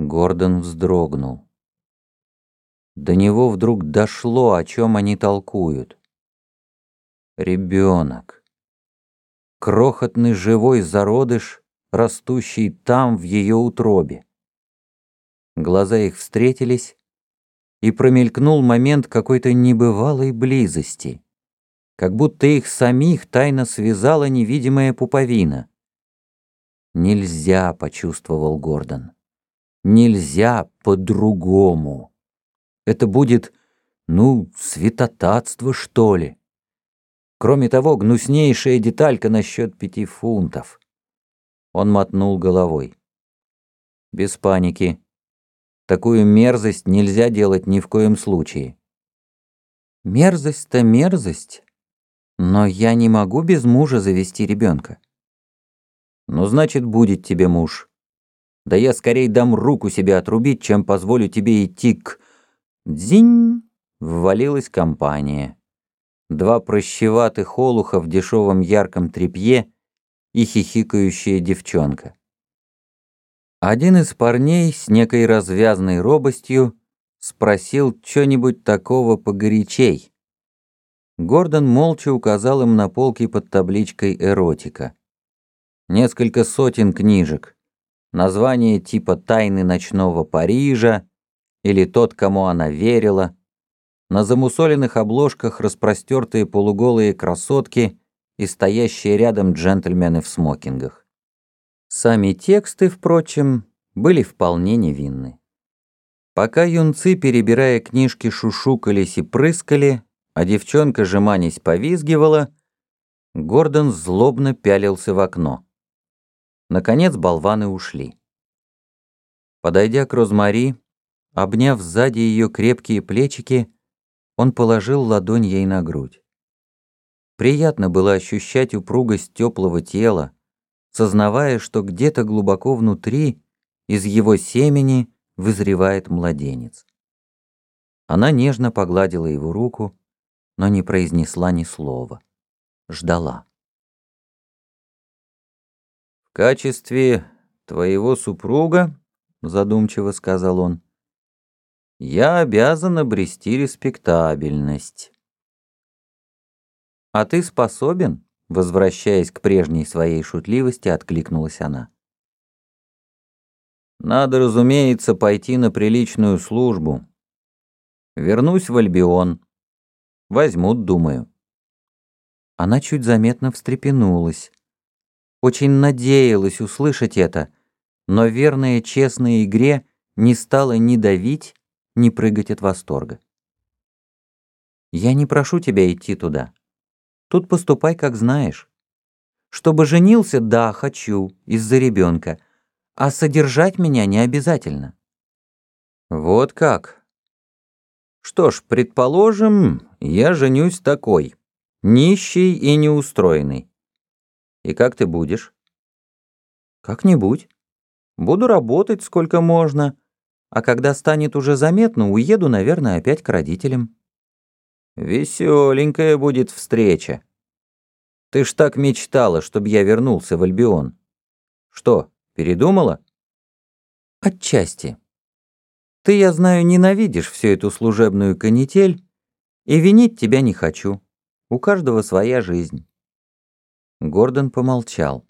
Гордон вздрогнул. До него вдруг дошло, о чем они толкуют. Ребенок. Крохотный живой зародыш, растущий там, в ее утробе. Глаза их встретились, и промелькнул момент какой-то небывалой близости, как будто их самих тайно связала невидимая пуповина. «Нельзя», — почувствовал Гордон, — «нельзя по-другому. Это будет, ну, святотатство, что ли». Кроме того, гнуснейшая деталька насчет пяти фунтов. Он мотнул головой. Без паники. Такую мерзость нельзя делать ни в коем случае. Мерзость-то мерзость. Но я не могу без мужа завести ребенка. Ну, значит, будет тебе муж. Да я скорее дам руку себе отрубить, чем позволю тебе идти к... Дзинь! Ввалилась компания. Два прощеватых олуха в дешевом ярком тряпье и хихикающая девчонка. Один из парней с некой развязной робостью спросил что-нибудь такого погорячей. Гордон молча указал им на полки под табличкой «Эротика». Несколько сотен книжек. Название типа «Тайны ночного Парижа» или «Тот, кому она верила». На замусоленных обложках распростертые полуголые красотки и стоящие рядом джентльмены в смокингах. Сами тексты, впрочем, были вполне невинны. Пока юнцы, перебирая книжки, шушукались и прыскали, а девчонка, жеманясь, повизгивала, Гордон злобно пялился в окно. Наконец болваны ушли. Подойдя к Розмари, обняв сзади ее крепкие плечики, он положил ладонь ей на грудь. Приятно было ощущать упругость теплого тела, сознавая, что где-то глубоко внутри из его семени вызревает младенец. Она нежно погладила его руку, но не произнесла ни слова. Ждала. «В качестве твоего супруга, — задумчиво сказал он, — я обязан обрести респектабельность. А ты способен?» Возвращаясь к прежней своей шутливости, откликнулась она. «Надо, разумеется, пойти на приличную службу. Вернусь в Альбион. Возьмут, думаю». Она чуть заметно встрепенулась. Очень надеялась услышать это, но верная честной игре не стала ни давить, ни прыгать от восторга. «Я не прошу тебя идти туда. Тут поступай, как знаешь. Чтобы женился, да, хочу, из-за ребенка, а содержать меня не обязательно. Вот как. Что ж, предположим, я женюсь такой, нищий и неустроенный. И как ты будешь? Как-нибудь. Буду работать сколько можно, а когда станет уже заметно, уеду, наверное, опять к родителям. Веселенькая будет встреча. Ты ж так мечтала, чтобы я вернулся в Альбион. Что, передумала? Отчасти. Ты, я знаю, ненавидишь всю эту служебную канитель, и винить тебя не хочу. У каждого своя жизнь. Гордон помолчал.